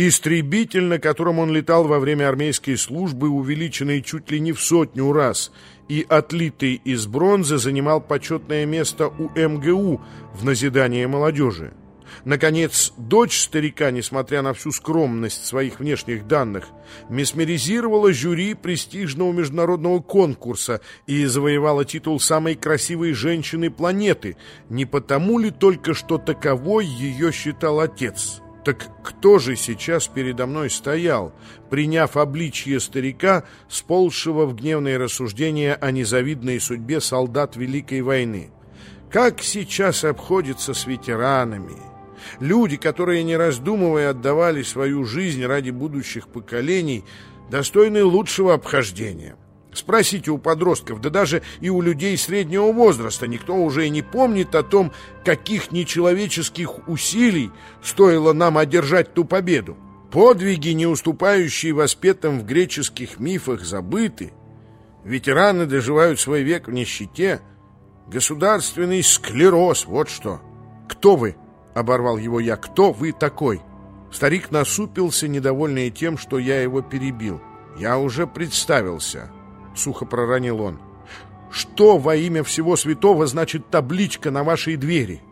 Истребитель, на котором он летал во время армейской службы, увеличенный чуть ли не в сотню раз, и отлитый из бронзы, занимал почетное место у МГУ в назидании молодежи. Наконец, дочь старика, несмотря на всю скромность своих внешних данных, месмеризировала жюри престижного международного конкурса и завоевала титул самой красивой женщины планеты, не потому ли только что таковой ее считал отец. Так кто же сейчас передо мной стоял, приняв обличье старика, сползшего в гневные рассуждения о незавидной судьбе солдат Великой войны? Как сейчас обходится с ветеранами? Люди, которые, не раздумывая, отдавали свою жизнь ради будущих поколений, достойны лучшего обхождения. Спросите у подростков, да даже и у людей среднего возраста, никто уже и не помнит о том, каких нечеловеческих усилий стоило нам одержать ту победу. Подвиги, не уступающие воспетым в греческих мифах, забыты. Ветераны доживают свой век в нищете. Государственный склероз, вот что. Кто вы? Оборвал его я. Кто вы такой? Старик насупился, недовольный тем, что я его перебил. Я уже представился сухо проронил он. Что во имя всего святого значит табличка на вашей двери?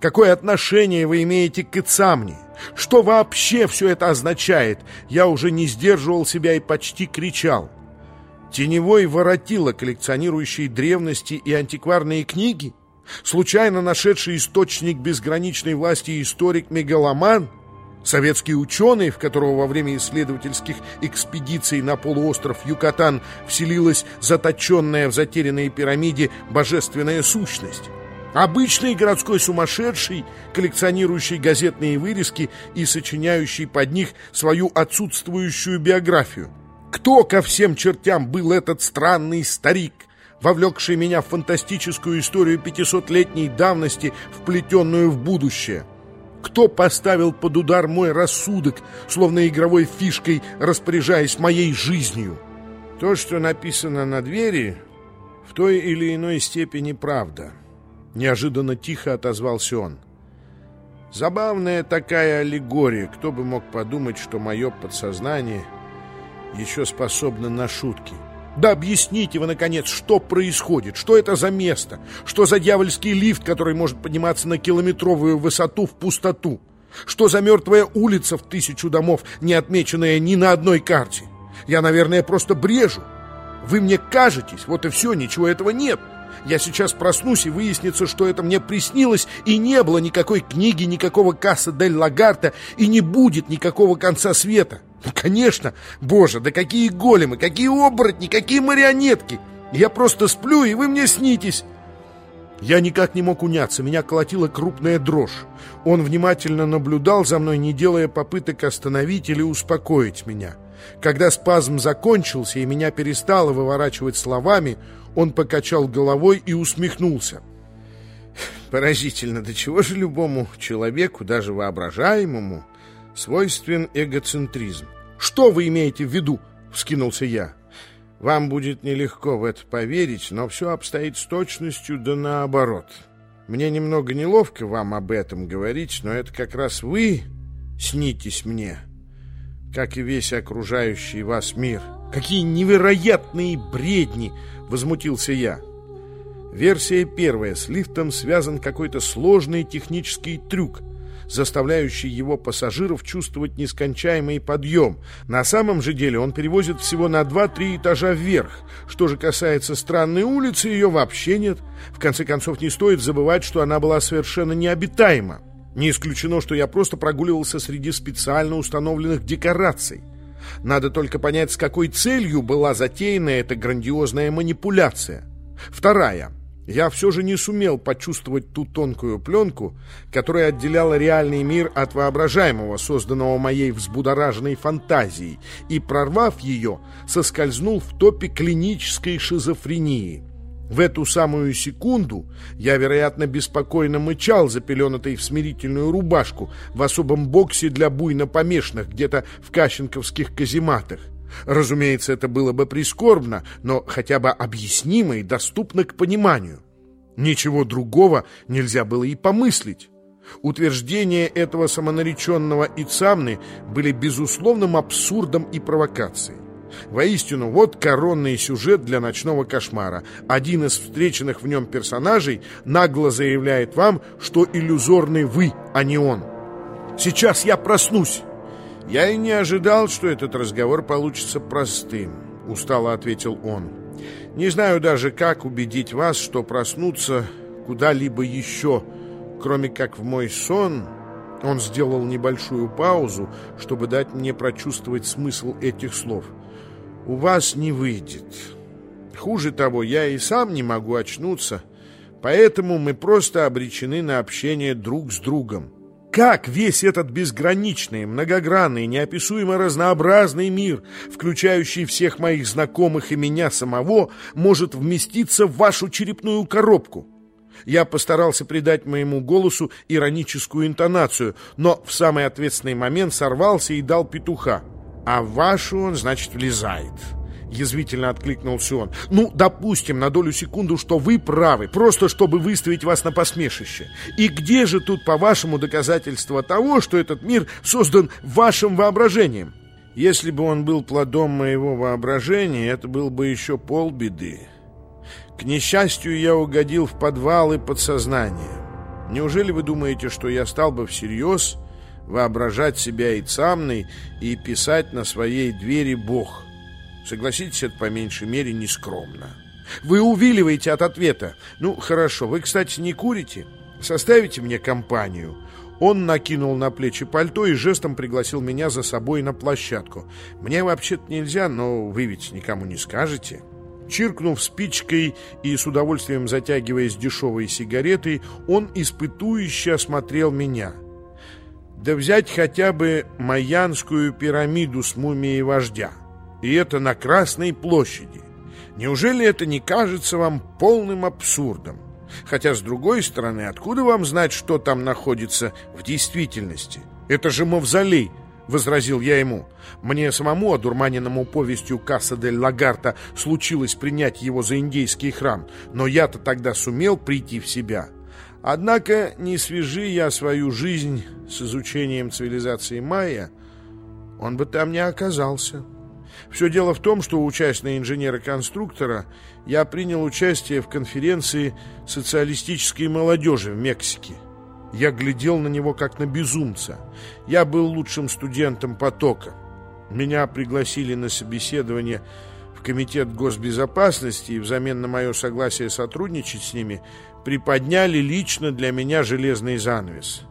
Какое отношение вы имеете к Ицамне? Что вообще все это означает? Я уже не сдерживал себя и почти кричал. Теневой воротило, коллекционирующий древности и антикварные книги? Случайно нашедший источник безграничной власти историк-мегаломан – Советский ученый, в которого во время исследовательских экспедиций на полуостров Юкатан вселилась заточенная в затерянной пирамиде божественная сущность. Обычный городской сумасшедший, коллекционирующий газетные вырезки и сочиняющий под них свою отсутствующую биографию. Кто ко всем чертям был этот странный старик, вовлекший меня в фантастическую историю пятисотлетней давности, вплетенную в будущее? Кто поставил под удар мой рассудок, словно игровой фишкой, распоряжаясь моей жизнью? То, что написано на двери, в той или иной степени правда. Неожиданно тихо отозвался он. Забавная такая аллегория. Кто бы мог подумать, что мое подсознание еще способно на шутки. Да объясните вы, наконец, что происходит, что это за место, что за дьявольский лифт, который может подниматься на километровую высоту в пустоту, что за мертвая улица в тысячу домов, не отмеченная ни на одной карте. Я, наверное, просто брежу. Вы мне кажетесь, вот и все, ничего этого нет. Я сейчас проснусь и выяснится, что это мне приснилось, и не было никакой книги, никакого Касса дель Лагарта, и не будет никакого конца света. Ну, конечно, боже, да какие големы, какие оборотни, какие марионетки! Я просто сплю, и вы мне снитесь. Я никак не мог уняться, меня колотила крупная дрожь. Он внимательно наблюдал за мной, не делая попыток остановить или успокоить меня. Когда спазм закончился и меня перестало выворачивать словами, он покачал головой и усмехнулся. Поразительно, до чего же любому человеку, даже воображаемому, свойствен эгоцентризм. «Что вы имеете в виду?» — вскинулся я. «Вам будет нелегко в это поверить, но все обстоит с точностью да наоборот. Мне немного неловко вам об этом говорить, но это как раз вы снитесь мне, как и весь окружающий вас мир». «Какие невероятные бредни!» — возмутился я. Версия первая. С лифтом связан какой-то сложный технический трюк — заставляющий его пассажиров чувствовать нескончаемый подъем. На самом же деле он перевозит всего на 2-3 этажа вверх. Что же касается странной улицы, ее вообще нет. В конце концов, не стоит забывать, что она была совершенно необитаема. Не исключено, что я просто прогуливался среди специально установленных декораций. Надо только понять, с какой целью была затеяна эта грандиозная манипуляция. Вторая – я все же не сумел почувствовать ту тонкую пленку, которая отделяла реальный мир от воображаемого, созданного моей взбудораженной фантазией, и, прорвав ее, соскользнул в топе клинической шизофрении. В эту самую секунду я, вероятно, беспокойно мычал, запеленатой в смирительную рубашку, в особом боксе для буйно помешанных, где-то в кащенковских казематах. Разумеется, это было бы прискорбно, но хотя бы объяснимо и доступно к пониманию. Ничего другого нельзя было и помыслить. Утверждения этого самонареченного Ицамны были безусловным абсурдом и провокацией. Воистину, вот коронный сюжет для ночного кошмара. Один из встреченных в нем персонажей нагло заявляет вам, что иллюзорный вы, а не он. «Сейчас я проснусь!» «Я и не ожидал, что этот разговор получится простым», — устало ответил он. «Не знаю даже, как убедить вас, что проснуться куда-либо еще, кроме как в мой сон...» Он сделал небольшую паузу, чтобы дать мне прочувствовать смысл этих слов. «У вас не выйдет. Хуже того, я и сам не могу очнуться, поэтому мы просто обречены на общение друг с другом. Как весь этот безграничный, многогранный, неописуемо разнообразный мир, включающий всех моих знакомых и меня самого, может вместиться в вашу черепную коробку? Я постарался придать моему голосу ироническую интонацию, но в самый ответственный момент сорвался и дал петуха. А в вашу он, значит, влезает. Язвительно откликнулся он. «Ну, допустим, на долю секунду, что вы правы, просто чтобы выставить вас на посмешище. И где же тут, по-вашему, доказательство того, что этот мир создан вашим воображением?» «Если бы он был плодом моего воображения, это был бы еще полбеды. К несчастью, я угодил в подвалы подсознания. Неужели вы думаете, что я стал бы всерьез воображать себя и цамной и писать на своей двери «Бог»?» Согласитесь, это по меньшей мере нескромно. Вы увиливаете от ответа. Ну, хорошо. Вы, кстати, не курите? Составите мне компанию. Он накинул на плечи пальто и жестом пригласил меня за собой на площадку. Мне вообще-то нельзя, но вы ведь никому не скажете. Чиркнув спичкой и с удовольствием затягиваясь дешевой сигаретой, он испытующе осмотрел меня. Да взять хотя бы Майянскую пирамиду с мумией вождя. И это на Красной площади. Неужели это не кажется вам полным абсурдом? Хотя, с другой стороны, откуда вам знать, что там находится в действительности? Это же мавзолей, — возразил я ему. Мне самому, одурманенному повестью Касса дель Лагарта, случилось принять его за индейский храм, но я-то тогда сумел прийти в себя. Однако не свяжи я свою жизнь с изучением цивилизации майя, он бы там не оказался». Все дело в том, что, учась на инженера-конструктора, я принял участие в конференции социалистической молодежи в Мексике. Я глядел на него как на безумца. Я был лучшим студентом потока. Меня пригласили на собеседование в Комитет госбезопасности и взамен на мое согласие сотрудничать с ними приподняли лично для меня железный занавес.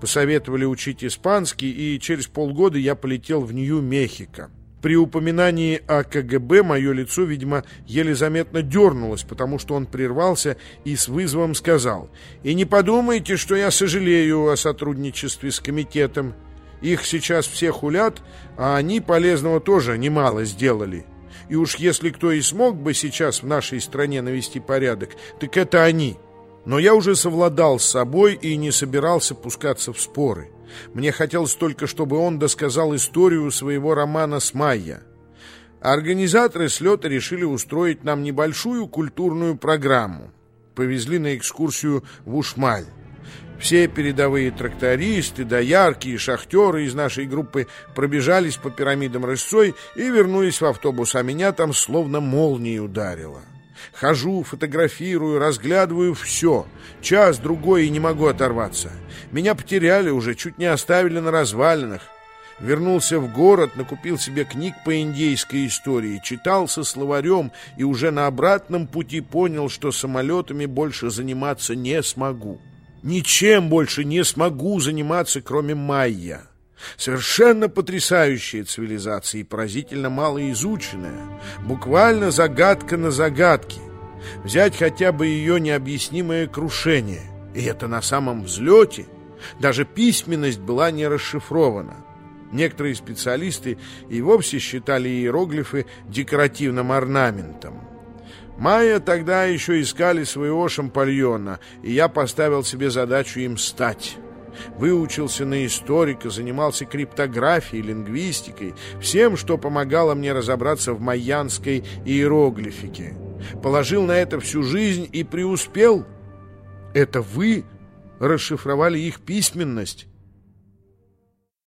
Посоветовали учить испанский, и через полгода я полетел в Нью-Мехико. При упоминании о КГБ мое лицо, видимо, еле заметно дернулось, потому что он прервался и с вызовом сказал «И не подумайте, что я сожалею о сотрудничестве с комитетом. Их сейчас все хулят, а они полезного тоже немало сделали. И уж если кто и смог бы сейчас в нашей стране навести порядок, так это они». Но я уже совладал с собой и не собирался пускаться в споры. Мне хотелось только, чтобы он досказал историю своего романа с Майя. Организаторы слета решили устроить нам небольшую культурную программу. Повезли на экскурсию в Ушмаль. Все передовые трактористы, доярки и шахтеры из нашей группы пробежались по пирамидам рысцой и вернулись в автобус, а меня там словно молнией ударило. Хожу, фотографирую, разглядываю все. Час-другой и не могу оторваться. Меня потеряли уже, чуть не оставили на развалинах. Вернулся в город, накупил себе книг по индейской истории, читал со словарем и уже на обратном пути понял, что самолетами больше заниматься не смогу. Ничем больше не смогу заниматься, кроме майя. Совершенно потрясающая цивилизация и поразительно малоизученная. Буквально загадка на загадке. Взять хотя бы ее необъяснимое крушение. И это на самом взлете. Даже письменность была не расшифрована. Некоторые специалисты и вовсе считали иероглифы декоративным орнаментом. Майя тогда еще искали своего шампальона, и я поставил себе задачу им стать. Выучился на историка, занимался криптографией, лингвистикой, всем, что помогало мне разобраться в майянской иероглифике. Положил на это всю жизнь и преуспел. Это вы расшифровали их письменность.